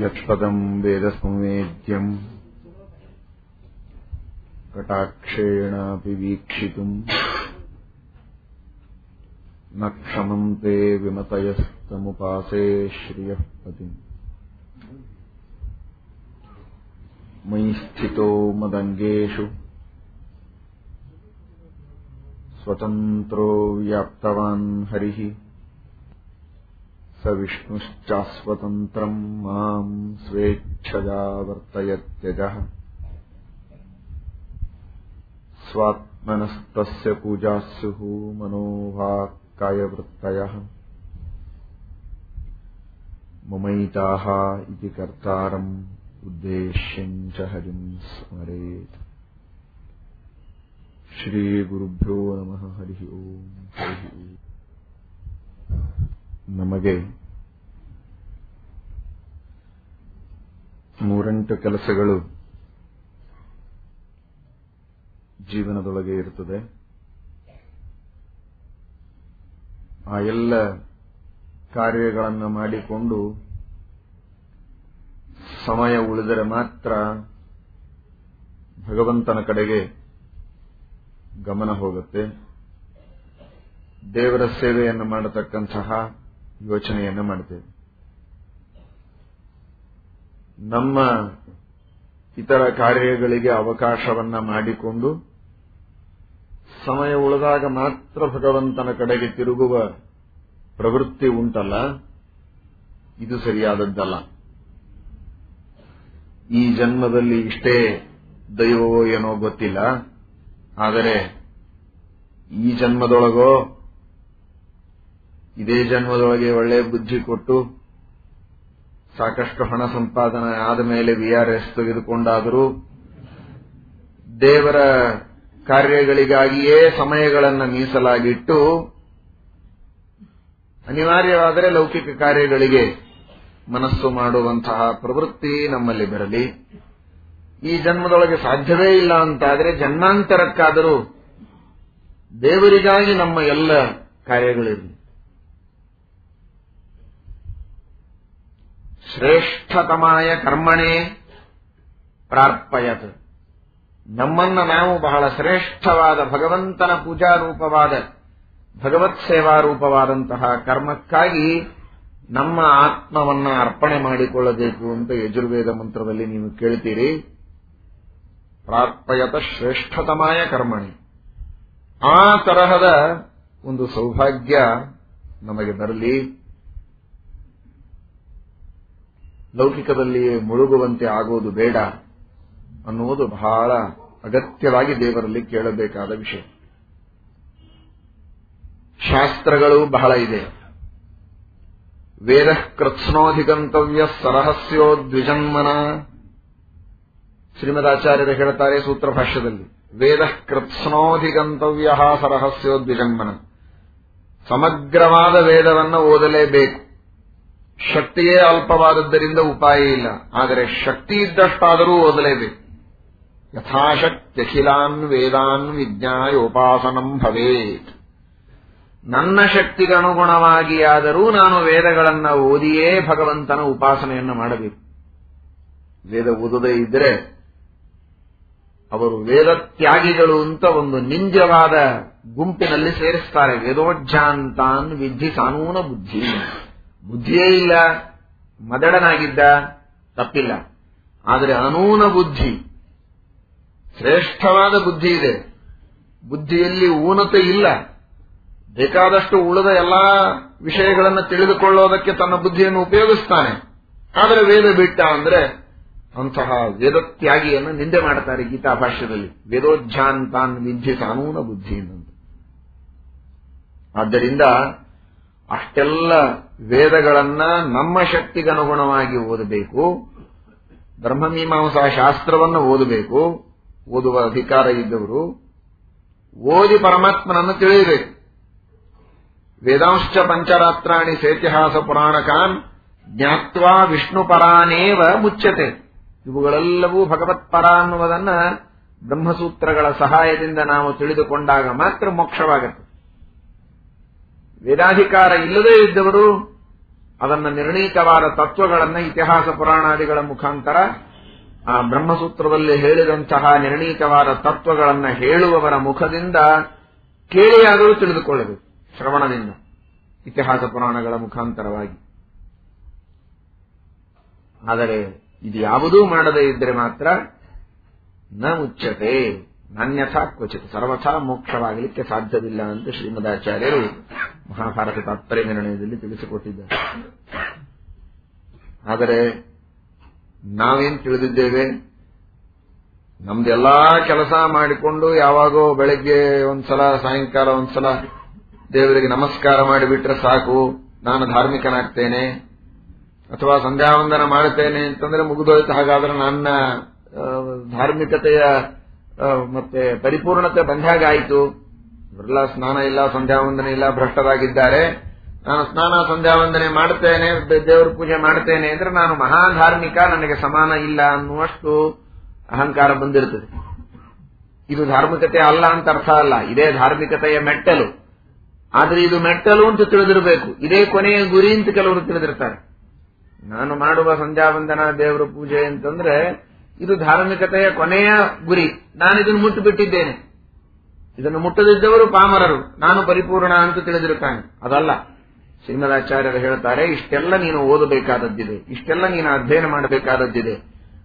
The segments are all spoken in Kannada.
यत्पदम् वेदसंवेद्यम् कटाक्षेणापि वीक्षितुम् न क्षमन्ते विमतयस्तमुपासे श्रियः पतिम् मयि स्थितो मदङ्गेषु स्वतन्त्रो व्याप्तवान् हरिः स विष्णुश्चास्वतन्त्रम् माम् स्वेच्छयावर्तयत्यजः। स्वात्मनस्तस्य पूजा स्युः मनोवाक्कयवृत्तयः। ममैताः इति कर्तारम् उद्देश्यम् च हरिम् स्मरेत्। श्रीगुरुभ्यो नमः हरिः ओम्। नमगे। ಮೂರೆಂಟು ಕೆಲಸಗಳು ಜೀವನದೊಳಗೆ ಇರುತ್ತದೆ ಆ ಎಲ್ಲ ಕಾರ್ಯಗಳನ್ನು ಮಾಡಿಕೊಂಡು ಸಮಯ ಉಳಿದರೆ ಮಾತ್ರ ಭಗವಂತನ ಕಡೆಗೆ ಗಮನ ಹೋಗುತ್ತೆ. ದೇವರ ಸೇವೆಯನ್ನು ಮಾಡತಕ್ಕಂತಹ ಯೋಚನೆಯನ್ನು ಮಾಡ್ತೇವೆ. ನಮ್ಮ ಇತರ ಕಾರ್ಯಗಳಿಗೆ ಅವಕಾಶವನ್ನ ಮಾಡಿಕೊಂಡು ಸಮಯ ಉಳಿದಾಗ ಮಾತ್ರ ಭಗವಂತನ ಕಡೆಗೆ ತಿರುಗುವ ಪ್ರವೃತ್ತಿ ಉಂಟಲ್ಲ, ಇದು ಸರಿಯಾದದ್ದಲ್ಲ. ಈ ಜನ್ಮದಲ್ಲಿ ಇಷ್ಟೇ ದೈವವೋ ಏನೋ ಗೊತ್ತಿಲ್ಲ, ಆದರೆ ಈ ಜನ್ಮದೊಳಗೋ ಇದೇ ಜನ್ಮದೊಳಗೆ ಒಳ್ಳೆ ಬುದ್ಧಿ ಕೊಟ್ಟು ಸಾಕಷ್ಟು ಹಣ ಸಂಪಾದನೆ ಆದ ಮೇಲೆ ವಿಆರ್ಎಸ್ ತೆಗೆದುಕೊಂಡಾದರೂ ದೇವರ ಕಾರ್ಯಗಳಿಗಾಗಿಯೇ ಸಮಯಗಳನ್ನು ಮೀಸಲಾಗಿಟ್ಟು ಅನಿವಾರ್ಯವಾದರೆ ಲೌಕಿಕ ಕಾರ್ಯಗಳಿಗೆ ಮನಸ್ಸು ಮಾಡುವಂತಹ ಪ್ರವೃತ್ತಿ ನಮ್ಮಲ್ಲಿ ಬರಲಿ. ಈ ಜನ್ಮದೊಳಗೆ ಸಾಧ್ಯವೇ ಇಲ್ಲ ಅಂತಾದರೆ ಜನ್ಮಾಂತರಕ್ಕಾದರೂ ದೇವರಿಗಾಗಿ ನಮ್ಮ ಎಲ್ಲ ಕಾರ್ಯಗಳಿರಲಿ. ಶ್ರೇಷ್ಠತಮಾಯ ಕರ್ಮಣೆ ಪ್ರಾರ್ಪಯತ್. ನಮ್ಮನ್ನ ನಾವು ಬಹಳ ಶ್ರೇಷ್ಠವಾದ ಭಗವಂತನ ಪೂಜಾ ರೂಪವಾದ, ಭಗವತ್ ಸೇವಾ ರೂಪವಾದಂತಹ ಕರ್ಮಕ್ಕಾಗಿ ನಮ್ಮ ಆತ್ಮವನ್ನ ಅರ್ಪಣೆ ಮಾಡಿಕೊಳ್ಳಬೇಕು ಅಂತ ಯಜುರ್ವೇದ ಮಂತ್ರದಲ್ಲಿ ನೀವು ಕೇಳ್ತೀರಿ. ಪ್ರಾರ್ಪಯತ ಶ್ರೇಷ್ಠತಮಾಯ ಕರ್ಮಣಿ. ಆ ತರಹದ ಒಂದು ಸೌಭಾಗ್ಯ ನಮಗೆ ಬರಲಿ. ಲೌಕಿಕದಲ್ಲಿ ಮುಳುಗುವಂತೆ ಆಗೋದು ಬೇಡ ಅನ್ನುವುದು ಬಹಳ ಅಗತ್ಯವಾಗಿ ದೇವರಲ್ಲಿ ಕೇಳಬೇಕಾದ ವಿಷಯ. ಶಾಸ್ತ್ರಗಳು ಬಹಳ ಇದೆ. ವೇದ ಕೃತ್ಸ್ನೋಧಿಗಂತವ್ಯ ಸರಹಸ್ಯೋ ದ್ವಿಜನ್ಮನ. ಶ್ರೀಮದಾಚಾರ್ಯರು ಹೇಳುತ್ತಾರೆ ಸೂತ್ರ ಭಾಷ್ಯದಲ್ಲಿ ವೇದ ಕೃತ್ಸ್ನೋಧಿಗಂತವ್ಯ ಸರಹಸ್ಯೋ ದ್ವಿಜನ್ಮನ. ಸಮಗ್ರವಾದ ವೇದವನ್ನು ಓದಲೇಬೇಕು. ಶಕ್ತಿಯೇ ಅಲ್ಪವಾದದ್ದರಿಂದ ಉಪಾಯ ಇಲ್ಲ. ಆದರೆ ಶಕ್ತಿ ಇದ್ದಷ್ಟಾದರೂ ಓದಲೇಬೇಕು. ಯಥಾಶಕ್ತಿಖಿಲಾನ್ ವೇದಾನ್ ವಿಜ್ಞಾಯೋಪಾಸನಂ ಭವೇತ್. ನನ್ನ ಶಕ್ತಿಗನುಗುಣವಾಗಿಯಾದರೂ ನಾನು ವೇದಗಳನ್ನು ಓದಿಯೇ ಭಗವಂತನ ಉಪಾಸನೆಯನ್ನು ಮಾಡಬೇಕು. ವೇದ ಓದದೇ ಇದ್ದರೆ ಅವರು ವೇದ ತ್ಯಾಗಿಗಳು ಅಂತ ಒಂದು ನಿಂಜವಾದ ಗುಂಪಿನಲ್ಲಿ ಸೇರಿಸ್ತಾರೆ. ವೇದೋಜ್ಜಾಂತಾನ್ ವಿಧಿ ಕಾನೂನ ಬುದ್ಧಿ. ಬುದ್ಧಿಯೇ ಇಲ್ಲ, ಮದಡನಾಗಿದ್ದ, ತಪ್ಪಿಲ್ಲ. ಆದರೆ ಅನೂನ ಬುದ್ಧಿ, ಶ್ರೇಷ್ಠವಾದ ಬುದ್ಧಿ ಇದೆ. ಬುದ್ಧಿಯಲ್ಲಿ ಊನತೆ ಇಲ್ಲ. ಬೇಕಾದಷ್ಟು ಉಳಿದ ಎಲ್ಲಾ ವಿಷಯಗಳನ್ನು ತಿಳಿದುಕೊಳ್ಳೋದಕ್ಕೆ ತನ್ನ ಬುದ್ಧಿಯನ್ನು ಉಪಯೋಗಿಸ್ತಾನೆ. ಆದರೆ ವೇದ ಬಿಟ್ಟ ಅಂದ್ರೆ ಅಂತಹ ವೇದತ್ಯಾಗಿಯನ್ನು ನಿಂದೆ ಮಾಡ್ತಾರೆ ಗೀತಾ ಭಾಷ್ಯದಲ್ಲಿ. ವೇದೋಜ್ಜಾಂತಾನ್ ವಿದ್ಯೆ ಕಾನೂನ ಬುದ್ಧಿ ಆದ್ದರಿಂದ ಅಷ್ಟೆಲ್ಲ ವೇದಗಳನ್ನ ನಮ್ಮ ಶಕ್ತಿಗನುಗುಣವಾಗಿ ಓದಬೇಕು. ಬ್ರಹ್ಮಮೀಮಾಂಸಾ ಶಾಸ್ತ್ರವನ್ನು ಓದಬೇಕು. ಓದುವ ಅಧಿಕಾರ ಇದ್ದವರು ಓದಿ ಪರಮಾತ್ಮನನ್ನು ತಿಳಿಯಬೇಕು. ವೇದಾಂಶ ಪಂಚರಾತ್ರಾಣಿ ಸೇತಿಹಾಸ ಪುರಾಣಕಾನ್ ಜ್ಞಾತ್ವಾ ವಿಷ್ಣು ಪರಾನೇವ ಮುಚ್ಚತೆ ಇವುಗಳೆಲ್ಲವೂ ಭಗವತ್ಪರ ಅನ್ನುವುದನ್ನ ಬ್ರಹ್ಮಸೂತ್ರಗಳ ಸಹಾಯದಿಂದ ನಾವು ತಿಳಿದುಕೊಂಡಾಗ ಮಾತ್ರ ಮೋಕ್ಷವಾಗುತ್ತೆ. ವೇದಾಧಿಕಾರ ಇಲ್ಲದೇ ಇದ್ದವರು ಅದನ್ನ ನಿರ್ಣೀತವಾದ ತತ್ವಗಳನ್ನ ಇತಿಹಾಸ ಪುರಾಣಾದಿಗಳ ಮುಖಾಂತರ ಆ ಬ್ರಹ್ಮಸೂತ್ರದಲ್ಲಿ ಹೇಳಿದಂತಹ ನಿರ್ಣೀತವಾದ ತತ್ವಗಳನ್ನ ಹೇಳುವವರ ಮುಖದಿಂದ ಕೇಳಿಯಾದರೂ ತಿಳಿದುಕೊಳ್ಳಬೇಕು ಶ್ರವಣದಿಂದ, ಇತಿಹಾಸ ಪುರಾಣಗಳ ಮುಖಾಂತರವಾಗಿ. ಆದರೆ ಇದು ಯಾವುದೂ ಮಾಡದೇ ಇದ್ದರೆ ಮಾತ್ರ ನ ಮುಚ್ಚತೆ, ನಾನ್ಯಥಾ ಕ್ವಚಿತ್, ಸರ್ವಥಾ ಮೋಕ್ಷವಾಗಲಿಕ್ಕೆ ಸಾಧ್ಯವಿಲ್ಲ ಅಂತ ಶ್ರೀಮದಾಚಾರ್ಯರು ಮಹಾಭಾರತ ತಾತ್ಪರ್ಯ ನಿರ್ಣಯದಲ್ಲಿ ತಿಳಿಸಿಕೊಟ್ಟಿದ್ದಾರೆ. ಆದರೆ ನಾವೇನ್ ತಿಳಿದಿದ್ದೇವೆ? ನಮ್ದೆಲ್ಲಾ ಕೆಲಸ ಮಾಡಿಕೊಂಡು ಯಾವಾಗೋ ಬೆಳಗ್ಗೆ ಒಂದ್ಸಲ, ಸಾಯಂಕಾಲ ಒಂದ್ಸಲ ದೇವರಿಗೆ ನಮಸ್ಕಾರ ಮಾಡಿಬಿಟ್ರೆ ಸಾಕು, ನಾನು ಧಾರ್ಮಿಕನಾಗ್ತೇನೆ ಅಥವಾ ಸಂಧ್ಯಾವಂದನ ಮಾಡುತ್ತೇನೆ ಅಂತಂದ್ರೆ ಮುಗಿದೋಯ್ತು. ಹಾಗಾದ್ರೆ ನನ್ನ ಧಾರ್ಮಿಕತೆಯ ಮತ್ತೆ ಪರಿಪೂರ್ಣತೆ ಬಂದಾಗ ಆಯಿತು. ಇವರೆಲ್ಲ ಸ್ನಾನ ಇಲ್ಲ, ಸಂಧ್ಯಾವಂದನೆ ಇಲ್ಲ, ಭ್ರಷ್ಟರಾಗಿದ್ದಾರೆ. ನಾನು ಸ್ನಾನ, ಸಂಧ್ಯಾವಂದನೆ ಮಾಡ್ತೇನೆ ಮಾಡುತ್ತೇನೆ ದೇವರ ಪೂಜೆ ಮಾಡ್ತೇನೆ ಅಂದ್ರೆ ನಾನು ಮಹಾಧಾರ್ಮಿಕ, ನನಗೆ ಸಮಾನ ಇಲ್ಲ ಅನ್ನುವಷ್ಟು ಅಹಂಕಾರ ಬಂದಿರುತ್ತದೆ. ಇದು ಧಾರ್ಮಿಕತೆ ಅಲ್ಲ ಅಂತ ಅರ್ಥ ಅಲ್ಲ. ಇದೇ ಧಾರ್ಮಿಕತೆಯ ಮೆಟ್ಟಲು. ಆದ್ರೆ ಇದು ಮೆಟ್ಟಲು ಅಂತ ತಿಳಿದಿರಬೇಕು. ಇದೇ ಕೊನೆಯ ಗುರಿ ಅಂತ ಕೆಲವರು ತಿಳಿದಿರ್ತಾರೆ. ನಾನು ಮಾಡುವ ಸಂಧ್ಯಾವಂದನ, ದೇವರ ಪೂಜೆ ಅಂತಂದ್ರೆ ಇದು ಧಾರ್ಮಿಕತೆಯ ಕೊನೆಯ ಗುರಿ. ನಾನು ಇದನ್ನು ಮುಟ್ಟು ಬಿಟ್ಟಿದ್ದೇನೆ ಇದನ್ನು ಮುಟ್ಟದಿದ್ದವರು ಪಾಮರರು. ನಾನು ಪರಿಪೂರ್ಣ ಅಂತ ತಿಳಿದಿರುತ್ತಾನೆ. ಅದಲ್ಲ. ಶ್ರೀಮದಾಚಾರ್ಯರು ಹೇಳ್ತಾರೆ ಇಷ್ಟೆಲ್ಲ ನೀನು ಓದಬೇಕಾದದ್ದಿದೆ. ಇಷ್ಟೆಲ್ಲ ನೀನು ಅಧ್ಯಯನ ಮಾಡಬೇಕಾದದ್ದಿದೆ.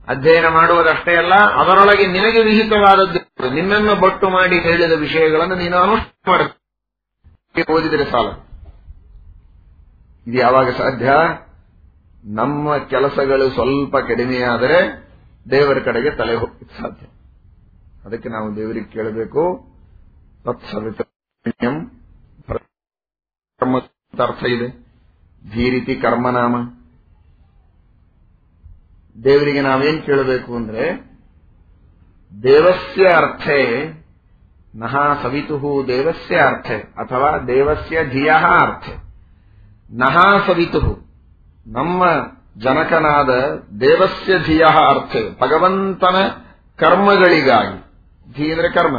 ಅಧ್ಯಯನ ಮಾಡುವುದಷ್ಟೇ ಅಲ್ಲ, ಅದರೊಳಗೆ ನಿನಗೆ ವಿಹಿತವಾದದ್ದು. ನಿನ್ನನ್ನು ಬಟ್ಟು ಮಾಡಿ ಹೇಳಿದ ವಿಷಯಗಳನ್ನು ನೀನು ಅನುಷ್ಠಾನ ಮಾಡಬೇಕು ಓದಿದರೆ ಸಾಲ. ಇದು ಯಾವಾಗ ಸಾಧ್ಯ? ನಮ್ಮ ಕೆಲಸಗಳು ಸ್ವಲ್ಪ ಕಡಿಮೆಯಾದರೆ ದೇವರ ಕಡೆಗೆ ತಲೆ ಹೋಗಕ್ಕೆ ಸಾಧ್ಯ. ಅದಕ್ಕೆ ನಾವು ದೇವರಿಗೆ ಕೇಳಬೇಕು. ತತ್ಸವಿತಂ ಅರ್ಥ ಇದೆ ಧೀರಿತಿ ಕರ್ಮನಾಮ ದೇವರಿಗೆ ನಾವೇನ್ ಕೇಳಬೇಕು ಅಂದ್ರೆ ದೇವಸ್ಯ ಅರ್ಥೇ ನಹಾ ಸವಿತು ದೇವಸ್ಯ ಅರ್ಥೆ ಅಥವಾ ದೇವಸ್ಯ ಧಿಯ ಅರ್ಥೆ ನಹಾ ಸವಿತು ನಮ್ಮ ಜನಕನಾದ ದೇವಸ್ಯ ಧಿಯ ಅರ್ಥೆ ಭಗವಂತನ ಕರ್ಮಗಳಿಗಾಗಿ ಧಿ ಅಂದ್ರೆ ಕರ್ಮ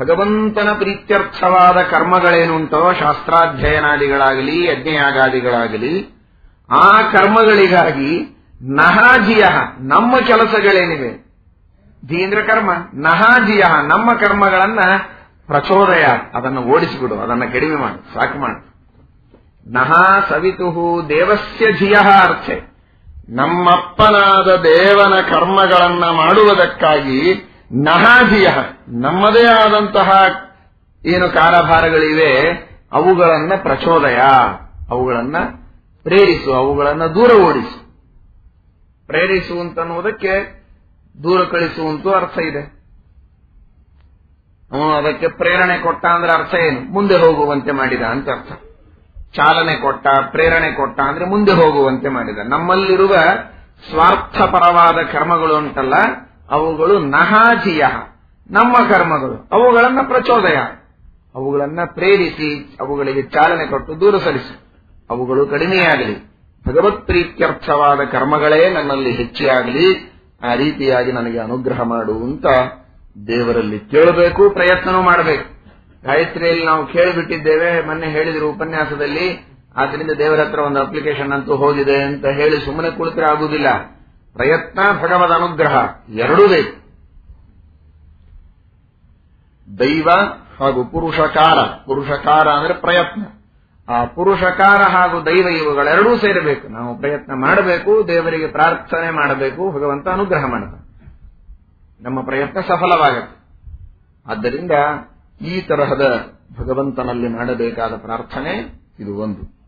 ಭಗವಂತನ ಪ್ರೀತ್ಯರ್ಥವಾದ ಕರ್ಮಗಳೇನುಂಟೋ, ಶಾಸ್ತ್ರಾಧ್ಯಯನಾದಿಗಳಾಗಲಿ, ಯಜ್ಞಯಾಗಾದಿಗಳಾಗಲಿ, ಆ ಕರ್ಮಗಳಿಗಾಗಿ ನಹಾಜಿಯ, ನಮ್ಮ ಕೆಲಸಗಳೇನಿವೆ? ಧೀಂದ್ರ ಕರ್ಮ, ನಹಾಜಿಯ, ನಮ್ಮ ಕರ್ಮಗಳನ್ನ ಪ್ರಚೋದಯ, ಅದನ್ನು ಓಡಿಸಿಬಿಡು, ಅದನ್ನು ಕಡಿಮೆ ಮಾಡು, ಸಾಕು ಮಾಡು. ನಹಾ ಸವಿತು ದೇವಸ್ಯ ಧಿಯ ಅರ್ಥೆ. ನಮ್ಮಪ್ಪನಾದ ದೇವನ ಕರ್ಮಗಳನ್ನ ಮಾಡುವುದಕ್ಕಾಗಿ ನಹಾಧಿಯ ನಮ್ಮದೇ ಆದಂತಹ ಏನು ಕಾರಭಾರಗಳಿವೆ, ಅವುಗಳನ್ನ ಪ್ರಚೋದಯ, ಅವುಗಳನ್ನ ಪ್ರೇರಿಸು, ಅವುಗಳನ್ನ ದೂರ ಓಡಿಸು. ಪ್ರೇರಿಸುವಂತನ್ನುವುದಕ್ಕೆ ದೂರ ಕಳಿಸುವಂತೂ ಅರ್ಥ ಇದೆ. ಅವನು ಅದಕ್ಕೆ ಪ್ರೇರಣೆ ಕೊಟ್ಟ ಅಂದ್ರೆ ಅರ್ಥ ಏನು? ಮುಂದೆ ಹೋಗುವಂತೆ ಮಾಡಿದ ಅಂತ ಅರ್ಥ. ಚಾಲನೆ ಕೊಟ್ಟ, ಪ್ರೇರಣೆ ಕೊಟ್ಟ ಅಂದ್ರೆ ಮುಂದೆ ಹೋಗುವಂತೆ ಮಾಡಿದ. ನಮ್ಮಲ್ಲಿರುವ ಸ್ವಾರ್ಥಪರವಾದ ಕರ್ಮಗಳು ಉಂಟಲ್ಲ ಅವುಗಳು ನಹಾಜಿಯ, ನಮ್ಮ ಕರ್ಮಗಳು. ಅವುಗಳನ್ನ ಪ್ರಚೋದಯ. ಅವುಗಳನ್ನ ಪ್ರೇರಿಸಿ, ಅವುಗಳಿಗೆ ಚಾಲನೆ ಕೊಟ್ಟು ದೂರ ಸರಿಸು ಅವುಗಳು ಕಡಿಮೆಯಾಗಲಿ. ಭಗವತ್ ಪ್ರೀತ್ಯರ್ಥವಾದ ಕರ್ಮಗಳೇ ನನ್ನಲ್ಲಿ ಹೆಚ್ಚಿಯಾಗಲಿ. ಆ ರೀತಿಯಾಗಿ ನನಗೆ ಅನುಗ್ರಹ ಮಾಡು ಅಂತ ದೇವರಲ್ಲಿ ಕೇಳಬೇಕು ಪ್ರಯತ್ನವೂ ಮಾಡಬೇಕು. ಗಾಯತ್ರಿಯಲ್ಲಿ ನಾವು ಕೇಳಿಬಿಟ್ಟಿದ್ದೇವೆ, ಮೊನ್ನೆ ಹೇಳಿದ್ರು ಉಪನ್ಯಾಸದಲ್ಲಿ, ಆದ್ರಿಂದ ದೇವರ ಹತ್ರ ಒಂದು ಅಪ್ಲಿಕೇಶನ್ ಅಂತೂ ಹೋಗಿದೆ ಅಂತ ಹೇಳಿ ಸುಮ್ಮನೆ ಕುಳಿತರೆ ಆಗುವುದಿಲ್ಲ ಪ್ರಯತ್ನ ಭಗವದ ಅನುಗ್ರಹ ಎರಡೂ ಬೇಕು. ದೈವ ಹಾಗೂ ಪುರುಷಕಾರ ಪುರುಷಕಾರ ಅಂದ್ರೆ ಪ್ರಯತ್ನ. ಆ ಪುರುಷಕಾರ ಹಾಗೂ ದೈವ ಇವುಗಳೆರಡೂ ಸೇರಬೇಕು. ನಾವು ಪ್ರಯತ್ನ ಮಾಡಬೇಕು, ದೇವರಿಗೆ ಪ್ರಾರ್ಥನೆ ಮಾಡಬೇಕು, ಭಗವಂತ ಅನುಗ್ರಹ ಮಾಡ್ತಾನೆ. ನಮ್ಮ ಪ್ರಯತ್ನ ಸಫಲವಾಗುತ್ತೆ. ಆದ್ದರಿಂದ ಈ ತರಹದ ಭಗವಂತನಲ್ಲಿ ಮಾಡಬೇಕಾದ ಪ್ರಾರ್ಥನೆ ಇದು ಒಂದು.